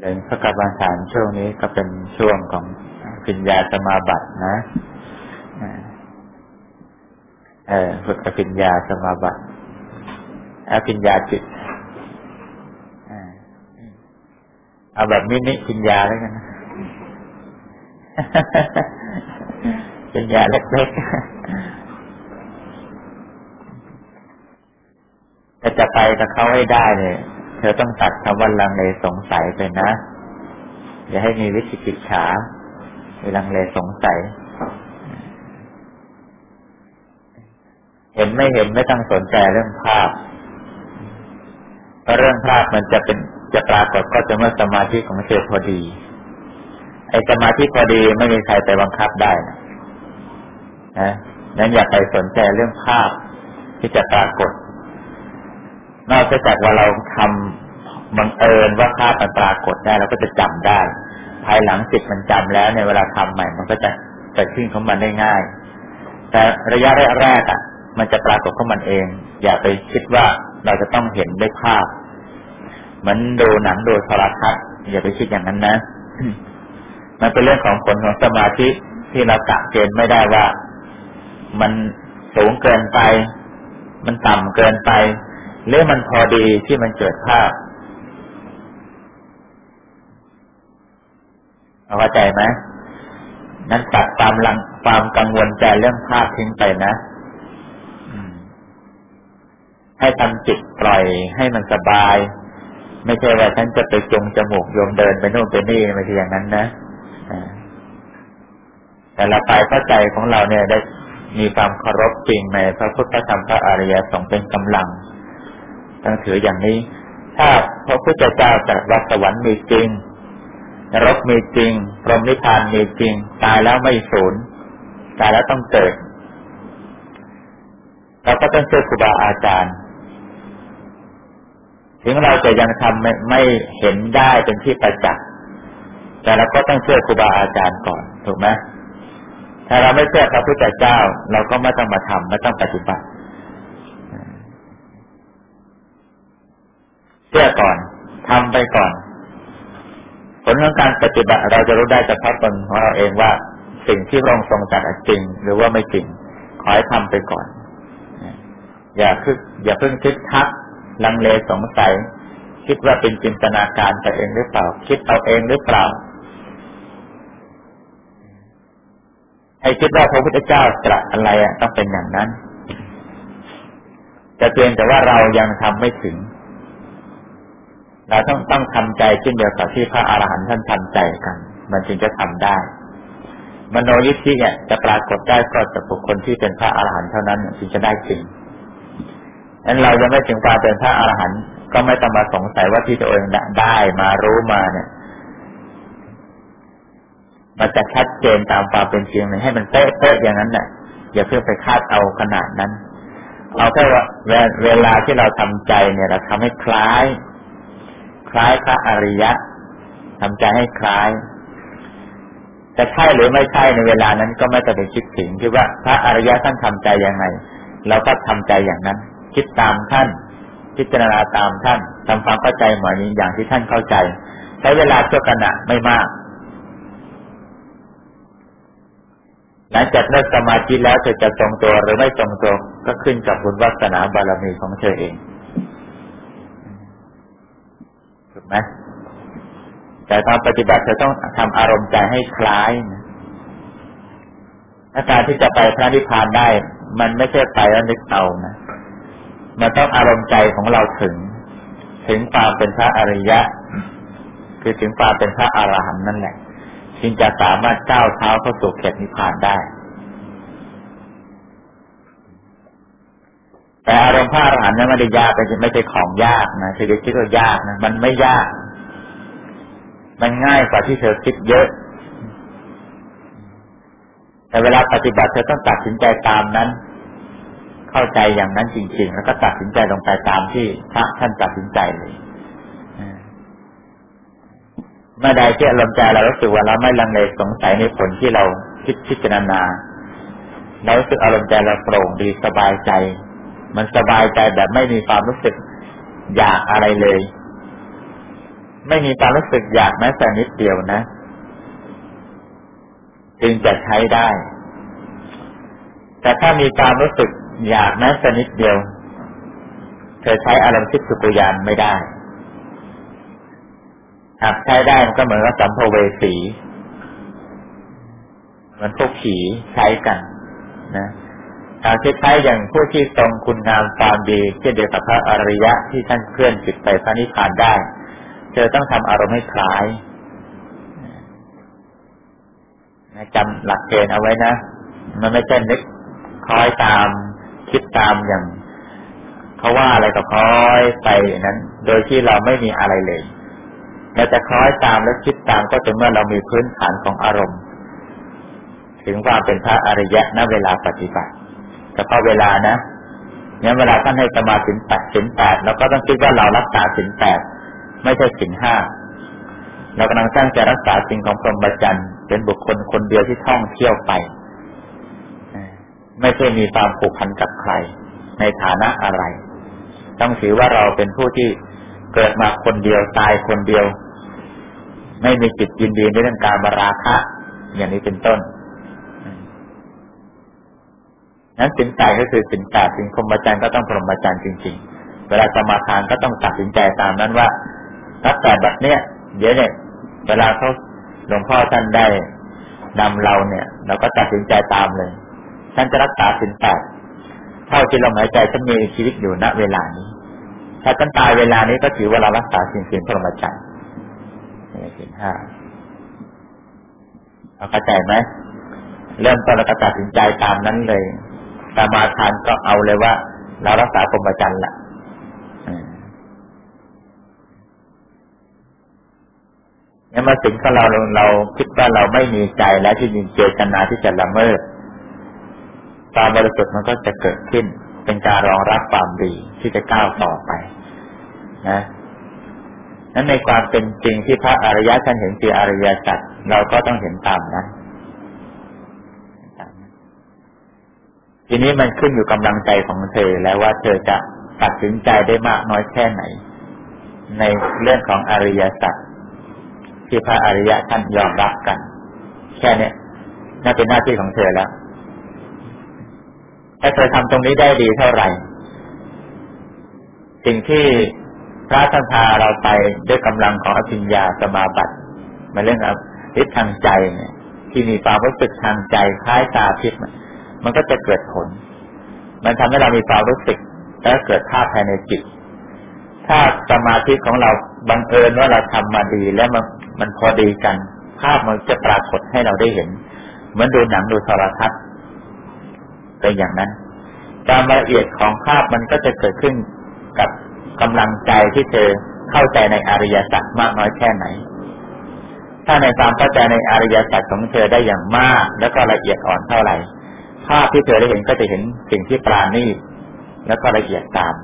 เริญพระกรรมฐานช่วงนี้ก็เป็นช่วงของปิญญาสมาบัตินะเออฝึกปิญญาสมาบัติอปิญญาจิตเอาแบบมินิปิญญาแล้วกันปิญญาเล็กๆแต่จะไปกับเขาให้ได้เนี่ย เธอต้องตัดคำว่าลังเลสงสัยไปนะ อย่าให้มีวิจิกิจฉามีลังเลสงสัย เห็นไม่เห็นไม่ต้องสนใจเรื่องภาพเพราะเรื่องภาพมันจะเป็นจะปรากฏก็จะเมื่อสมาธิของเธอพอดี ไอ้สมาธิพอดีไม่มีใครไปบังคับได้นะนะนั้นอย่าไปสนใจเรื่องภาพที่จะปรากฏ นอกจากว่าเราทำบังเอิญว่าภาพมันปรากฏได้เราก็จะจำได้ ภายหลังจิตมันจำแล้วในเวลาทำใหม่ มันก็จะเกิดขึ้นของมันได้ง่าย แต่ระยะแรกๆอะ มันจะปรากฏของมันเอง อย่าไปคิดว่าเราจะต้องเห็นด้วยภาพ เหมือนดูหนังดูโทรทัศน์อย่าไปคิดอย่างนั้นนะมันเป็นเรื่องของผลของสมาธิที่เรากะเกณฑ์ไม่ได้ว่า มันสูงเกินไป มันต่ำเกินไป หรือมันพอดีที่มันเกิดภาพเข้าใจไหมนั้นตัดความลังความกังวลใจเรื่องภาพทิ้งไปนะให้ทำจิตปล่อยให้มันสบาย ไม่ใช่ว่าฉันจะไปจงจมูกโยมเดินไปโน่นไปนี่ไม่ใช่อย่างนั้นนะแต่ละไปเข้าใจของเราเนี่ยได้มีความเคารพจริงในพระพุทธธรรมพระอริยสงฆ์เป็นกำลัง ต้องถืออย่างนี้ ถ้าพระพุทธเจ้าตรัสว่าสวรรค์มีจริงนรกมีจริงพรหมนิพพานมีจริง ตายแล้วไม่สูญตายแล้วต้องเกิดเราก็ต้องเชื่อครูบาอาจารย์ ถึงเราจะยังทำไม่ไม่เห็นได้เป็นที่ประจักษ์แต่เราก็ต้องเชื่อครูบาอาจารย์ก่อนถูกไหมถ้าเราไม่เชื่อพระพุทธเจ้า เราก็ไม่ต้องมาทำไม่ต้องปฏิบัติ ชื่อก่อนทำไปก่อน ผลของการปฏิบัติเราจะรู้ได้เฉพาะตนของเราเองว่าสิ่งที่พระองค์ทรงจัดจริง หรือว่าไม่จริง ขอให้ทำไปก่อน อย่าคึกอย่าเพิ่งคิดทัก ลังเลสงสัย คิดว่าเป็นจินตนาการไปเองหรือเปล่า คิดเอาเองหรือเปล่าให้คิดว่าพระพุทธเจ้าตรัสอะไรอะต้องเป็นอย่างนั้น แต่เพียงแต่ว่าเรายังทำไม่ถึง เราต้องต้องทำใจเช่นเดียวกับที่พระอาหารหันต์ท่านทำใจกัน มันจึงจะทำได้ มโนยิทธิเนี่ยจะปรากฏได้ก็จากบุคคลที่เป็นพระอาหารหันต์เท่านั้นจึงจะได้จริงนั้นเรายังไม่ถึงความเป็นพระอาหารหันต์ก็ไม่ต้องมาสงสัยว่าที่ตัวเองได้มารู้มาเนี่ยมันจะชัดเจนตามความเป็นจริงเลยให้มันเป๊ะๆอย่างนั้นเนี่ยอย่าเพิ่งไปคาดเอาขนาดนั้น เอาแค่ว่าเวลาที่เราทำใจเนี่ยเราทำให้คล้าย คล้ายพระอริยะทำใจให้คล้ายจะใช่หรือไม่ใช่ในเวลานั้นก็ไม่ต้องไปคิดถึงคิดว่าพระอริยะท่านทำใจยังไงเราก็ทำใจอย่างนั้น คิดตามท่าน พิจารณาตามท่านทำความเข้าใจเหมือนอย่างที่ท่านเข้าใจ ใช้เวลาชั่วขณะไม่มากหลังจากเลิกสมาธิแล้วเธอจะทรงตัวหรือไม่ทรงตัวก็ขึ้นกับบุญวัฒนาบารมีของเธอเองถูก ไหมแต่ตอนปฏิบัติเธอต้องทำอารมณ์ใจให้คล้ายนะถ้าการที่จะไปพระนิพพานได้ มันไม่ใช่ไปแล้วนึกเอานะมันต้องอารมณ์ใจของเราถึง ถึงความเป็นพระอริยะ คือถึงความเป็นพระอรหันต์นั่นแหละจึงจะสามารถก้าวเท้าเข้าสู่เขตนิพพานได้ แต่อารมณ์พระอรหันต์นั้นไม่ได้ยากเป็นไม่ใช่ของยากนะเธอคิดว่ายากนะมันไม่ยาก มันง่ายกว่าที่เธอคิดเยอะ แต่เวลาปฏิบัติเธอต้องตัดสินใจตามนั้น เข้าใจอย่างนั้นจริง ๆ แล้วก็ตัดสินใจลงไปตามที่พระท่านตัดสินใจเลยเมื่อใดที่อารมณ์ใจเรารู้สึกว่าเราไม่ลังเลสงสัยในผลที่เราคิดพิจารณาเรารู้สึกอารมณ์ใจเราโปร่งดีสบายใจ มันสบายใจแบบไม่มีความรู้สึกอยากอะไรเลย ไม่มีความรู้สึกอยากแม้แต่นิดเดียวนะ จึงจะใช้ได้ แต่ถ้ามีความรู้สึกอยากแม้แต่นิดเดียว เธอใช้อารมณ์ทิพสุกุยานไม่ได้หากใช้ได้มันก็เหมือนกับสัมภเวสีมันพวกผีใช้กัน นะ หากที่ใช้อย่างผู้ที่ทรงคุณงามความดีเช่นเดียวกับพระอริยะที่ท่านเคลื่อนจิตไปพระนิพพานได้เธอต้องทำอารมณ์ให้คล้ายจำหลักเกณฑ์เอาไว้นะ มันไม่ใช่นึกคล้อยตามคิดตามอย่างเขาว่าอะไรก็คล้อยไปนั้น โดยที่เราไม่มีอะไรเลยเราจะคล้อยตามและคิดตามก็จะเมื่อเรามีพื้นฐานของอารมณ์ ถึงความเป็นพระอริยะณเวลาปฏิบัติ เฉพาะเวลานะเนี่ยเวลาท่านให้สมาสินแปดสินแปดเราก็ต้องคิดว่าเรารักษาสินแปดไม่ใช่สินห้าเรากำลังตั้งใจรักษาสิ่งของพรหมจรรย์เป็นบุคคลคนเดียวที่ท่องเที่ยวไป ไม่ใช่มีความผูกพันกับใคร ในฐานะอะไร ต้องถือว่าเราเป็นผู้ที่เกิดมาคนเดียวตายคนเดียว ไม่มีจิตยินดีในเรื่องการบราคะ อย่างนี้เป็นต้น นั้นสินใจก็คือสินแปดสินพรหมจรรย์ก็ต้องพรหมจรรย์จริง ๆ เวลาสมาทานก็ต้องตัดสินใจตามนั้นว่ารักษาแบบเนี้ยเดี๋ยวเนี่ยเวลาเขาหลวงพ่อท่านได้นำเราเนี่ย เราก็ตัดสินใจตามเลยท่านจะรักษาสินแปดเท่าที่ลมหายใจฉันมีชีวิตอยู่ณเวลานี้ ถ้าฉันตายเวลานี้ก็ถือว่าเรารักษาสินสินพรหมจรรย์นี่สินห้าเราเข้าใจไหมเริ่มต้นเราก็ตัดสินใจตามนั้นเลย สมาทานก็เอาเลยว่า เรารักษาพรหมจรรย์ละเนี่ยมาถึงถ้าเราเราคิดว่าเราไม่มีใจและที่มีเจตนาที่จะละเมิดความบริสุทธิ์มันก็จะเกิดขึ้น เป็นการรองรับความดีที่จะก้าวต่อไป นะนั้นในความเป็นจริงที่พระอริยะท่านเห็นคืออริยสัจเราก็ต้องเห็นตามนั้น ทีนี้มันขึ้นอยู่กำลังใจของเธอแล้วว่าเธอจะตัดสินใจได้มากน้อยแค่ไหน ในเรื่องของอริยสัจที่พระอริยะท่านยอมรับกัน แค่นี้น่าเป็นหน้าที่ของเธอแล้ว ถ้าเธอทำตรงนี้ได้ดีเท่าไหร่ สิ่งที่พระท่านพาเราไปด้วยกำลังของอภิญญาสมาบัติมาเรื่องอฤทธิ์ทางใจเนี่ย ที่มีความรู้สึกทางใจคล้ายตาทิพย์มันันก็จะเกิดผล มันทำให้เรามีความรู้สึก และเกิดภาพภายในจิต ถ้าสมาธิของเราบังเอิญว่าเราทำมาดีแล้วมันมันพอดีกัน ภาพมันจะปรากฏให้เราได้เห็น เหมือนดูหนังดูโทรทัศน์เป็นอย่างนั้นการละเอียดของภาพมันก็จะเกิดขึ้นกับกำลังใจที่เธอเข้าใจในอริยสัจมากน้อยแค่ไหน ถ้าในความเข้าใจในอริยสัจของเธอได้อย่างมาก แล้วก็ละเอียดอ่อนเท่าไหร่ ภาพที่เธอได้เห็นก็จะเห็นสิ่งที่ปราณีตแล้วก็ละเอียดตาม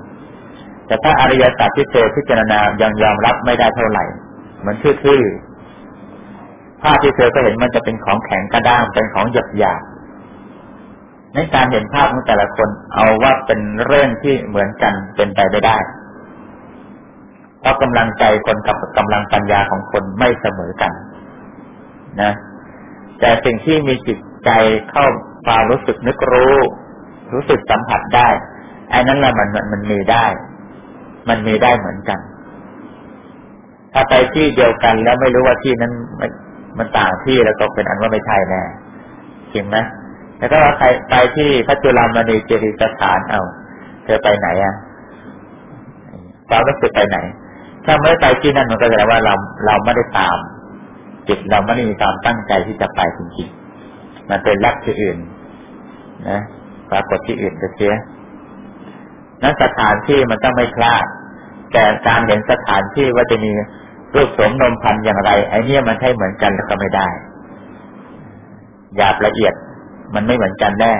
แต่ถ้าอริยสัจที่เธอพิจารณายังยอมรับไม่ได้เท่าไหร่เหมือนทื่อๆภาพที่เธอก็เห็นมันจะเป็นของแข็งกระด้างเป็นของหยาบหยาบในการเห็นภาพของแต่ละคนเอาว่าเป็นเรื่องที่เหมือนกันเป็นไปไม่ได้เพราะกำลังใจคนกับกำลังปัญญาของคนไม่เสมอกัน นะ แต่สิ่งที่มีจิตใจเข้า ความรู้สึกนึกรู้ รู้สึกสัมผัสได้ไอ้นั้นแหละมันมันมันมีได้ มันมีได้เหมือนกัน ถ้าไปที่เดียวกันแล้วไม่รู้ว่าที่นั้นมันมันต่างที่แล้วก็เป็นอันว่าไม่ใช่แน่จริงไหมแล้วก็ใครไปที่พระจุลามณีเจดีสถานเอาเธอไปไหนอะความรู้สึกไปไหน ถ้าไม่ไปที่นั่นมันก็แปลว่าเราเราไม่ได้ตามจิตเราไม่ได้มีความตั้งใจที่จะไปจริงๆ มันเป็นลักที่อื่น นะปรากฏที่อื่นก็เสียนั้นสถานที่มันต้องไม่พลาดแต่การเห็นสถานที่ว่าจะมีรูปสมนมพันอย่างไร ไอ้นี่มันใช่เหมือนกันแล้วก็ไม่ได้หยาบละเอียด มันไม่เหมือนกันแน่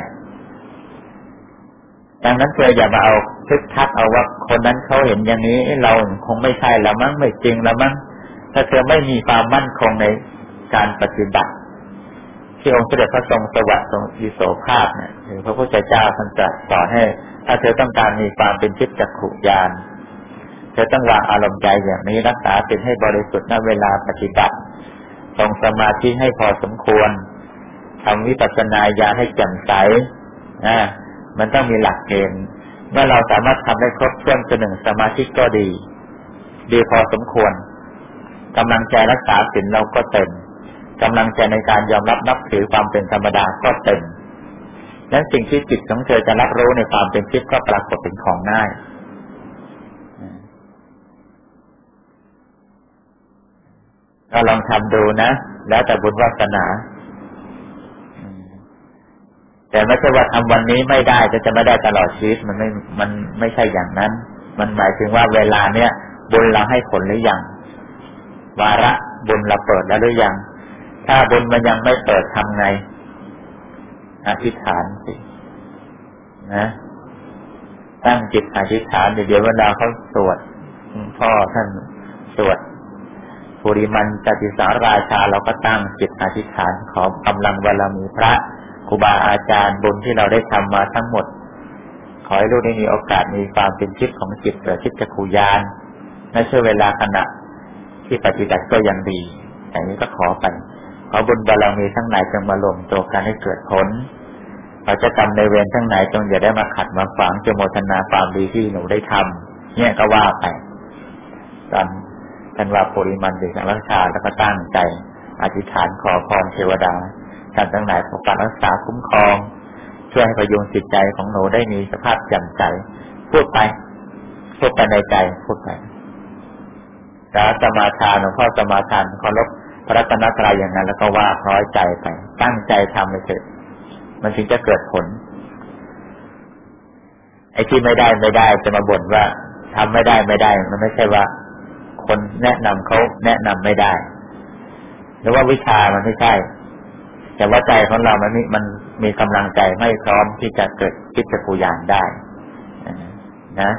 ดังนั้นเธออย่ามาเอาทึกทักเอาว่าคนนั้นเขาเห็นอย่างนี้เราคงไม่ใช่แล้วมั้งไม่จริงแล้วมั้งถ้าเธอไม่มีความมั่นคงในการปฏิบัติ ที่องค์เสด็จพระทรงสวัสดิ์ทรงอิโสภาพเนี่ยหรือพระพุทธเจ้าท่านจะสอนให้ ถ้าเธอต้องการมีความเป็นทิพย์จักขุญาณเธอต้องวางอารมณ์ใจอย่างนี้รักษาเป็นให้บริสุทธิ์ณเวลาปฏิบัติทรงสมาธิให้พอสมควรทำวิปัสสนาญาให้แจ่มใสนะมันต้องมีหลักเกณฑ์เมื่อเราสามารถทำได้ครบถ้วนจนหนึ่งสมาธิก็ดี ดีพอสมควรกำลังใจรักษาศีลเราก็เต็ม กำลังใจในการยอมรับนับถือความเป็นธรรมดาก็เต็มนั้นสิ่งที่จิตของเธอจะรับรู้ในความเป็นทิพย์ก็ปรากฏเป็นของง่ายเราลองทำดูนะ แล้วแต่บุญวาสนา แต่ไม่ใช่ว่าทำวันนี้ไม่ได้จะจะไม่ได้ตลอดชีวิตมันไม่ มันไม่ใช่อย่างนั้น มันหมายถึงว่าเวลาเนี้ยบุญเราให้ผลหรือยัง วาระบุญเราเปิดแล้วหรือยัง ถ้าบุญมันยังไม่เปิดทำไง อธิษฐานสินะตั้งจิตอธิษฐานเดี๋ยวเวลาเขาสวดพ่อท่านสวดปุริมันจติสาราชาเราก็ตั้งจิตอธิษฐานขอกำลังบารมีพระครูบาอาจารย์บุญที่เราได้ทำมาทั้งหมด ขอให้ลูกได้มีโอกาสมีความเป็นชิดของจิตเกิดชิดจักรยานในช่วงเวลาขณะที่ปฏิบัติก็ยังดีอย่างนี้ก็ขอไป ขอบุญบารมีทั้งหลายจงมารวมตัวกันให้เกิดผลเราจะทำในเวรทั้งไหนจงอย่าได้มาขัดมาฝังจโมทนาความดีที่หนูได้ทำเนี่ยก็ว่าไปตอนท่านว่าปริมันดีสังรักษาแล้วก็ตั้งใจ อธิษฐานขอพรเทวดาท่านทั้งหลายปกปักรักษาคุ้มครอง ช่วยให้ประโยุงจิตใจของหนูได้มีสภาพจำใจพูดไปพูดไปในใจพูดไปแล้สมาทานหลวงพ่อสมาทานเคารพ พระรัตนตรัยอย่างนั้น แล้วก็ว่าพร้อยใจไป ตั้งใจทำไปเถอะมันถึงจะเกิดผล ไอ้ที่ไม่ได้ไม่ได้จะมาบ่นว่าทำไม่ได้ไม่ได้ มันไม่ใช่ว่า คนแนะนำเขาแนะนำไม่ได้หรือว่าวิชามันไม่ใช่ แต่ว่าใจของเรามันมีมันมีกำลังใจไม่พร้อมที่จะเกิดคิดจะกูยานได้นะ